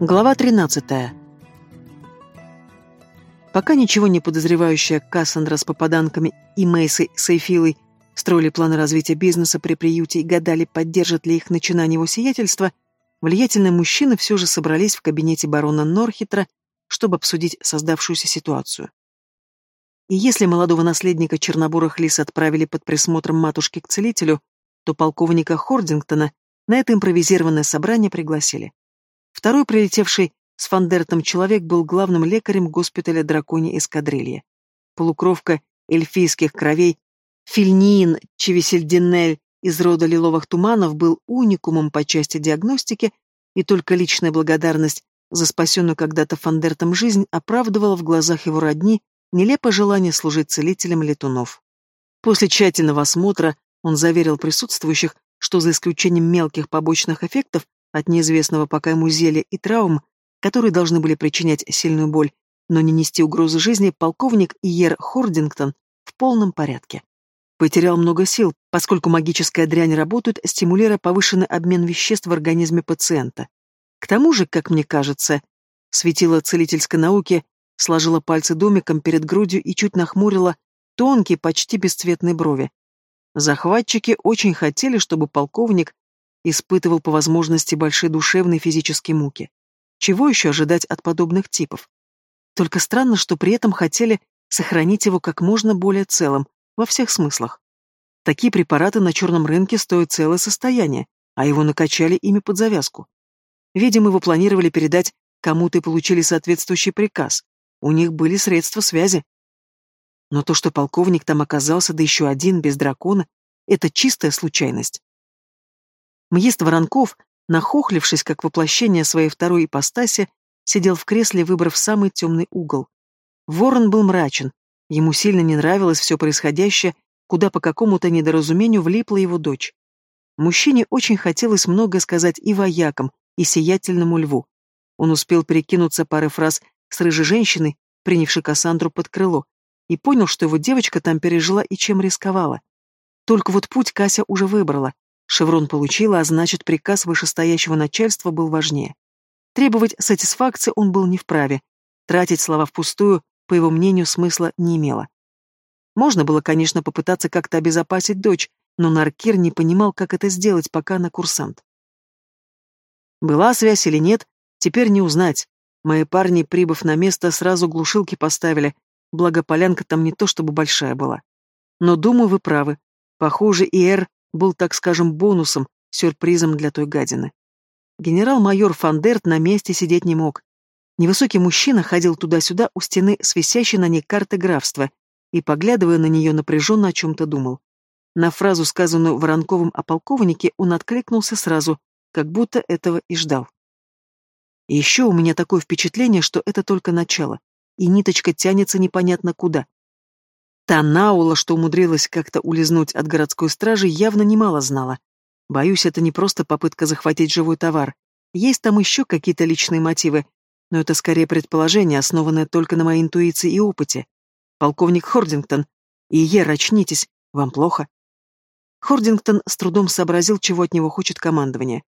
Глава 13. Пока ничего не подозревающая Кассандра с попаданками и Мейсой с Эйфилой строили планы развития бизнеса при приюте и гадали, поддержат ли их начинание его сиятельства, влиятельные мужчины все же собрались в кабинете барона Норхитра, чтобы обсудить создавшуюся ситуацию. И если молодого наследника чернобурых лис отправили под присмотром матушки к целителю, то полковника Хордингтона на это импровизированное собрание пригласили. Второй прилетевший с Фандертом человек был главным лекарем госпиталя драконьей эскадрильи. Полукровка эльфийских кровей Фильнин Чевесельдинель из рода лиловых туманов был уникумом по части диагностики, и только личная благодарность за спасенную когда-то Фандертом жизнь оправдывала в глазах его родни нелепое желание служить целителем летунов. После тщательного осмотра он заверил присутствующих, что за исключением мелких побочных эффектов от неизвестного пока ему зелья и травм, которые должны были причинять сильную боль, но не нести угрозы жизни, полковник Иер Хордингтон в полном порядке. Потерял много сил, поскольку магическая дрянь работает, стимулируя повышенный обмен веществ в организме пациента. К тому же, как мне кажется, светило целительской науки, сложила пальцы домиком перед грудью и чуть нахмурила тонкие, почти бесцветные брови. Захватчики очень хотели, чтобы полковник испытывал по возможности большие душевные и физические муки. Чего еще ожидать от подобных типов? Только странно, что при этом хотели сохранить его как можно более целым, во всех смыслах. Такие препараты на черном рынке стоят целое состояние, а его накачали ими под завязку. Видимо, его планировали передать кому-то и получили соответствующий приказ. У них были средства связи. Но то, что полковник там оказался, да еще один, без дракона, это чистая случайность. Мьест Воронков, нахохлившись как воплощение своей второй ипостаси, сидел в кресле, выбрав самый темный угол. Ворон был мрачен, ему сильно не нравилось все происходящее, куда по какому-то недоразумению влипла его дочь. Мужчине очень хотелось многое сказать и воякам, и сиятельному льву. Он успел перекинуться парой фраз с рыжей женщиной, принявшей Кассандру под крыло, и понял, что его девочка там пережила и чем рисковала. Только вот путь Кася уже выбрала, Шеврон получила, а значит, приказ вышестоящего начальства был важнее. Требовать сатисфакции он был не вправе. Тратить слова впустую, по его мнению, смысла не имело. Можно было, конечно, попытаться как-то обезопасить дочь, но Наркир не понимал, как это сделать, пока она курсант. Была связь или нет, теперь не узнать. Мои парни, прибыв на место, сразу глушилки поставили, благо полянка там не то чтобы большая была. Но, думаю, вы правы. Похоже, Иэр был, так скажем, бонусом, сюрпризом для той гадины. Генерал-майор Фандерт на месте сидеть не мог. Невысокий мужчина ходил туда-сюда у стены с висящей на ней карты графства и, поглядывая на нее, напряженно о чем-то думал. На фразу, сказанную Воронковым о полковнике, он откликнулся сразу, как будто этого и ждал. Еще у меня такое впечатление, что это только начало, и ниточка тянется непонятно куда. Та Наула, что умудрилась как-то улизнуть от городской стражи, явно немало знала. Боюсь, это не просто попытка захватить живой товар. Есть там еще какие-то личные мотивы, но это скорее предположение, основанное только на моей интуиции и опыте. Полковник Хордингтон, и Ер, очнитесь, вам плохо. Хордингтон с трудом сообразил, чего от него хочет командование.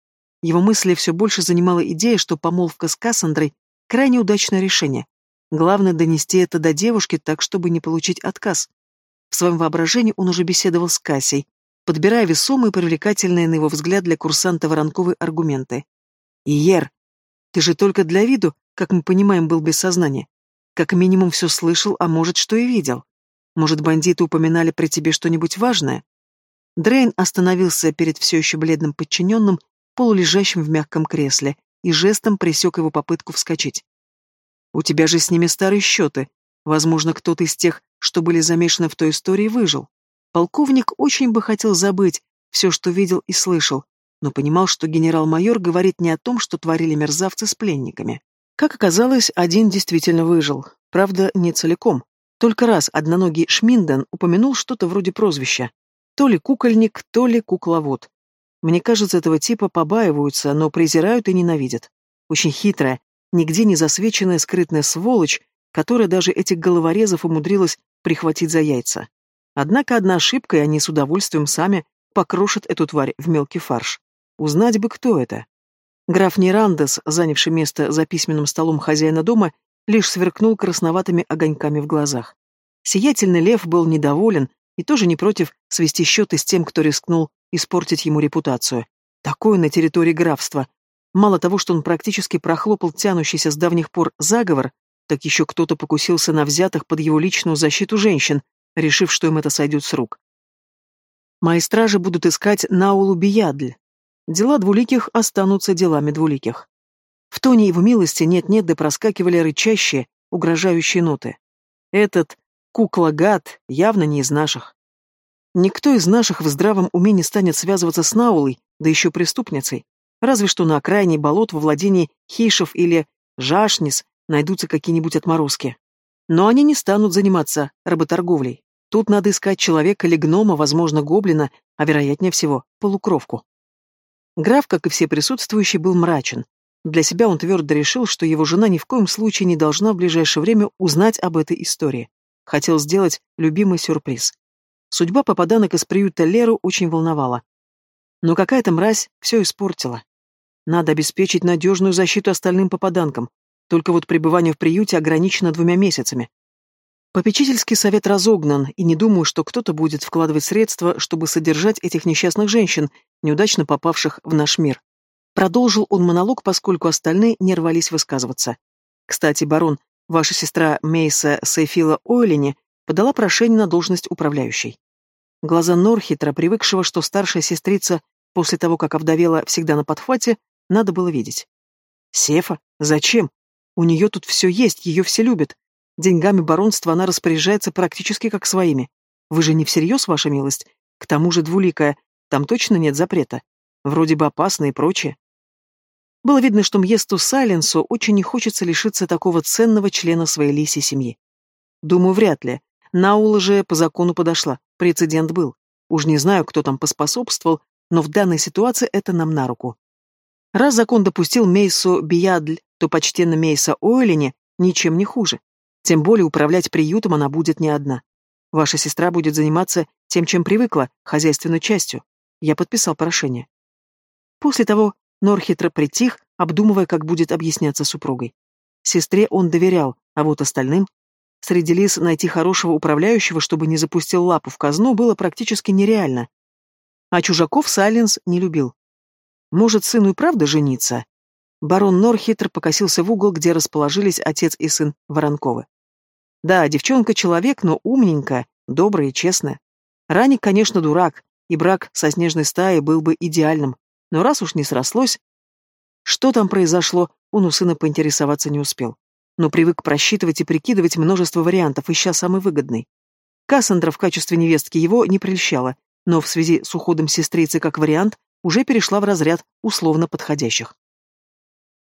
Его мысли все больше занимала идея, что помолвка с Кассандрой — крайне удачное решение. Главное донести это до девушки так, чтобы не получить отказ. В своем воображении он уже беседовал с Кассей, подбирая весомые и привлекательные на его взгляд для курсанта воронковые аргументы. «Иер, ты же только для виду, как мы понимаем, был без сознания. Как минимум все слышал, а может, что и видел. Может, бандиты упоминали при тебе что-нибудь важное?» Дрейн остановился перед все еще бледным подчиненным, полулежащим в мягком кресле, и жестом пресек его попытку вскочить. У тебя же с ними старые счеты. Возможно, кто-то из тех, что были замешаны в той истории, выжил. Полковник очень бы хотел забыть все, что видел и слышал, но понимал, что генерал-майор говорит не о том, что творили мерзавцы с пленниками. Как оказалось, один действительно выжил. Правда, не целиком. Только раз одноногий Шминден упомянул что-то вроде прозвища. То ли кукольник, то ли кукловод. Мне кажется, этого типа побаиваются, но презирают и ненавидят. Очень хитрая, нигде не засвеченная скрытная сволочь, которая даже этих головорезов умудрилась прихватить за яйца. Однако одна ошибка, и они с удовольствием сами покрошат эту тварь в мелкий фарш. Узнать бы, кто это. Граф Нерандес, занявший место за письменным столом хозяина дома, лишь сверкнул красноватыми огоньками в глазах. Сиятельный лев был недоволен и тоже не против свести счеты с тем, кто рискнул испортить ему репутацию. Такое на территории графства. Мало того, что он практически прохлопал тянущийся с давних пор заговор, так еще кто-то покусился на взятых под его личную защиту женщин, решив, что им это сойдет с рук. Мои стражи будут искать Наулу Биядль. Дела двуликих останутся делами двуликих. В тоне его милости нет-нет да проскакивали рычащие, угрожающие ноты. Этот кукла-гад явно не из наших. Никто из наших в здравом уме не станет связываться с Наулой, да еще преступницей. Разве что на окраине болот во владении хейшев или жашнис найдутся какие-нибудь отморозки. Но они не станут заниматься работорговлей. Тут надо искать человека или гнома, возможно, гоблина, а вероятнее всего, полукровку. Граф, как и все присутствующие, был мрачен. Для себя он твердо решил, что его жена ни в коем случае не должна в ближайшее время узнать об этой истории. Хотел сделать любимый сюрприз. Судьба попаданок из приюта Леру очень волновала. Но какая-то мразь все испортила. Надо обеспечить надежную защиту остальным попаданкам, только вот пребывание в приюте ограничено двумя месяцами. Попечительский совет разогнан, и не думаю, что кто-то будет вкладывать средства, чтобы содержать этих несчастных женщин, неудачно попавших в наш мир. Продолжил он монолог, поскольку остальные не рвались высказываться. Кстати, барон, ваша сестра Мейса Сейфила Ойлини подала прошение на должность управляющей. Глаза Норхитра, привыкшего, что старшая сестрица после того, как овдовела всегда на подхвате, надо было видеть. Сефа? Зачем? У нее тут все есть, ее все любят. Деньгами баронства она распоряжается практически как своими. Вы же не всерьез, ваша милость? К тому же двуликая, там точно нет запрета. Вроде бы опасно и прочее. Было видно, что Мьесту Сайленсу очень не хочется лишиться такого ценного члена своей лиси семьи. Думаю, вряд ли. Наула же по закону подошла, прецедент был. Уж не знаю, кто там поспособствовал, но в данной ситуации это нам на руку. Раз закон допустил Мейсу Биядль то почтенно Мейса Ойлине ничем не хуже. Тем более управлять приютом она будет не одна. Ваша сестра будет заниматься тем, чем привыкла, хозяйственной частью. Я подписал прошение. После того Нор притих, обдумывая, как будет объясняться супругой. Сестре он доверял, а вот остальным... Среди лис найти хорошего управляющего, чтобы не запустил лапу в казну, было практически нереально. А чужаков Сайленс не любил. Может, сыну и правда жениться? Барон Нор хитро покосился в угол, где расположились отец и сын Воронковы. Да, девчонка человек, но умненькая, добрая и честная. Раник, конечно, дурак, и брак со снежной стаей был бы идеальным, но раз уж не срослось... Что там произошло, он у сына поинтересоваться не успел. Но привык просчитывать и прикидывать множество вариантов, ища самый выгодный. Кассандра в качестве невестки его не прельщала, но в связи с уходом сестрицы как вариант уже перешла в разряд условно подходящих.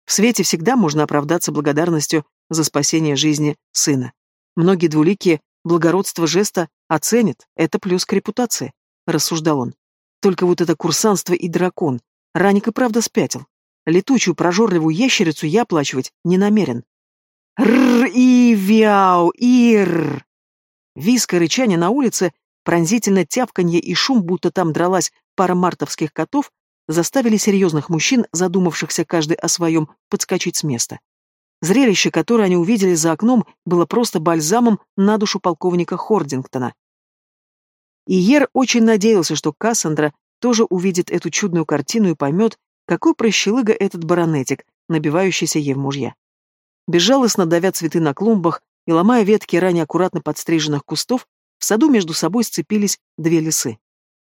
В свете всегда можно оправдаться благодарностью за спасение жизни сына. Многие двуликие благородство жеста оценят, это плюс к репутации, рассуждал он. Только вот это курсанство и дракон. Раник и правда спятил. Летучую прожорливую ящерицу я оплачивать не намерен. Р и вяу ир. Виск и рычание на улице, пронзительно тявканье и шум, будто там дралась пара мартовских котов, заставили серьезных мужчин, задумавшихся каждый о своем, подскочить с места. Зрелище, которое они увидели за окном, было просто бальзамом на душу полковника Хордингтона. И Ер очень надеялся, что Кассандра тоже увидит эту чудную картину и поймет, какой прощелыга этот баронетик, набивающийся ей в мужья. Безжалостно давя цветы на клумбах и ломая ветки ранее аккуратно подстриженных кустов, в саду между собой сцепились две лисы.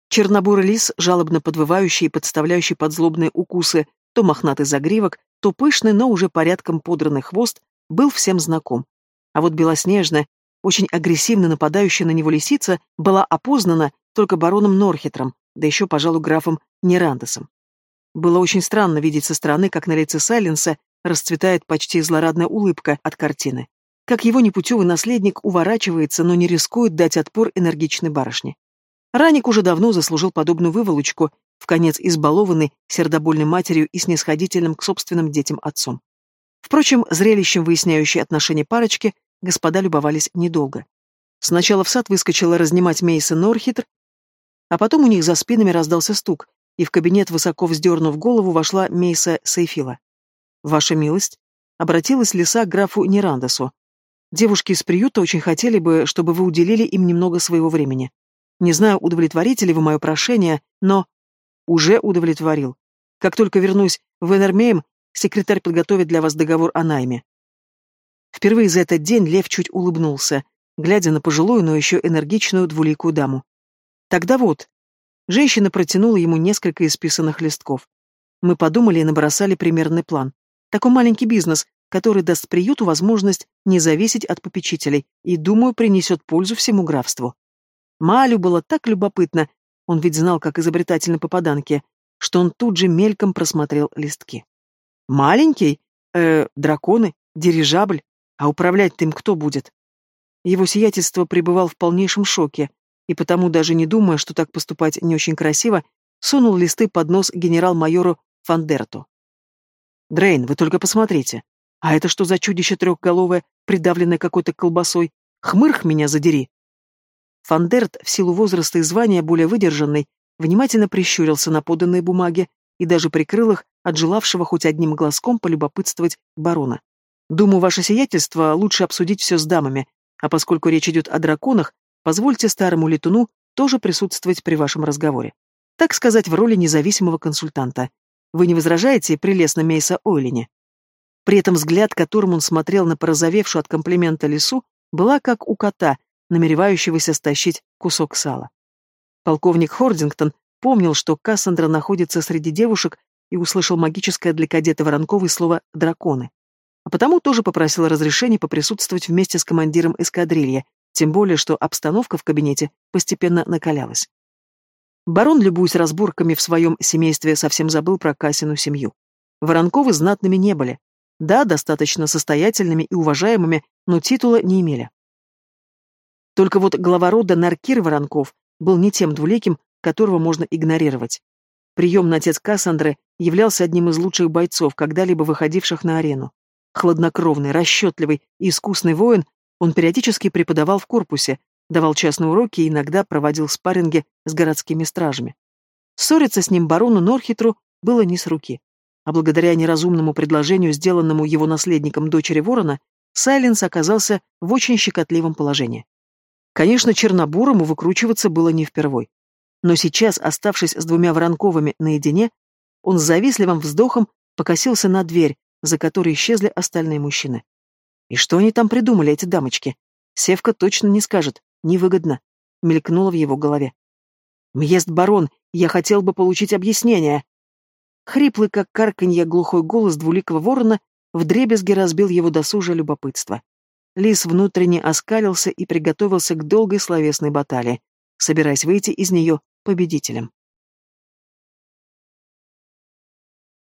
Чернобурый лис, жалобно подвывающий и подставляющий под злобные укусы то мохнатый загривок, то пышный, но уже порядком подранный хвост, был всем знаком. А вот белоснежная, очень агрессивно нападающая на него лисица была опознана только бароном Норхитром, да еще, пожалуй, графом Нерандесом. Было очень странно видеть со стороны, как на лице Сайленса расцветает почти злорадная улыбка от картины. Как его непутевый наследник уворачивается, но не рискует дать отпор энергичной барышне. Раник уже давно заслужил подобную выволочку, в конец избалованный сердобольной матерью и снисходительным к собственным детям отцом. Впрочем, зрелищем, выясняющей отношения парочки, господа любовались недолго. Сначала в сад выскочила разнимать Мейса Норхитр, а потом у них за спинами раздался стук, и в кабинет, высоко вздернув голову, вошла Мейса Сейфила. «Ваша милость», — обратилась лиса к графу Нерандесу. «Девушки из приюта очень хотели бы, чтобы вы уделили им немного своего времени. Не знаю, удовлетворите ли вы мое прошение, но...» «Уже удовлетворил. Как только вернусь в Энермеем, секретарь подготовит для вас договор о найме». Впервые за этот день Лев чуть улыбнулся, глядя на пожилую, но еще энергичную двуликую даму. «Тогда вот». Женщина протянула ему несколько исписанных листков. Мы подумали и набросали примерный план. Такой маленький бизнес, который даст приюту возможность не зависеть от попечителей и, думаю, принесет пользу всему графству. Малю было так любопытно, он ведь знал, как изобретательны попаданки, что он тут же мельком просмотрел листки. «Маленький? Э, драконы? Дирижабль? А управлять-то им кто будет?» Его сиятельство пребывал в полнейшем шоке, и потому, даже не думая, что так поступать не очень красиво, сунул листы под нос генерал-майору Фандерту. «Дрейн, вы только посмотрите. А это что за чудище трехголовое, придавленное какой-то колбасой? Хмырх меня задери!» Фандерт, в силу возраста и звания более выдержанный, внимательно прищурился на поданные бумаги и даже прикрыл их от желавшего хоть одним глазком полюбопытствовать барона. «Думаю, ваше сиятельство лучше обсудить все с дамами, а поскольку речь идет о драконах, позвольте старому летуну тоже присутствовать при вашем разговоре. Так сказать, в роли независимого консультанта. Вы не возражаете, прелестно Мейса Ойлине?» При этом взгляд, которым он смотрел на порозовевшую от комплимента лису, была как у кота, намеревающегося стащить кусок сала. Полковник Хордингтон помнил, что Кассандра находится среди девушек и услышал магическое для кадета Воронковой слово «драконы». А потому тоже попросил разрешения поприсутствовать вместе с командиром эскадрильи, тем более, что обстановка в кабинете постепенно накалялась. Барон, любуясь разборками в своем семействе, совсем забыл про Касину семью. Воронковы знатными не были. Да, достаточно состоятельными и уважаемыми, но титула не имели. Только вот глава рода Наркир Воронков был не тем двуликим, которого можно игнорировать. Приемный отец Кассандры являлся одним из лучших бойцов, когда-либо выходивших на арену. Хладнокровный, расчетливый и искусный воин, он периодически преподавал в корпусе, давал частные уроки и иногда проводил спарринги с городскими стражами. Ссориться с ним барону Норхитру было не с руки. А благодаря неразумному предложению, сделанному его наследником дочери ворона, Сайленс оказался в очень щекотливом положении. Конечно, Чернобурому выкручиваться было не впервой. Но сейчас, оставшись с двумя Воронковыми наедине, он с завистливым вздохом покосился на дверь, за которой исчезли остальные мужчины. И что они там придумали, эти дамочки? Севка точно не скажет, невыгодно, мелькнуло в его голове. «Мьест барон, я хотел бы получить объяснение!» Хриплый, как карканье, глухой голос двуликого ворона вдребезги разбил его досужее любопытство. Лис внутренне оскалился и приготовился к долгой словесной баталии, собираясь выйти из нее победителем.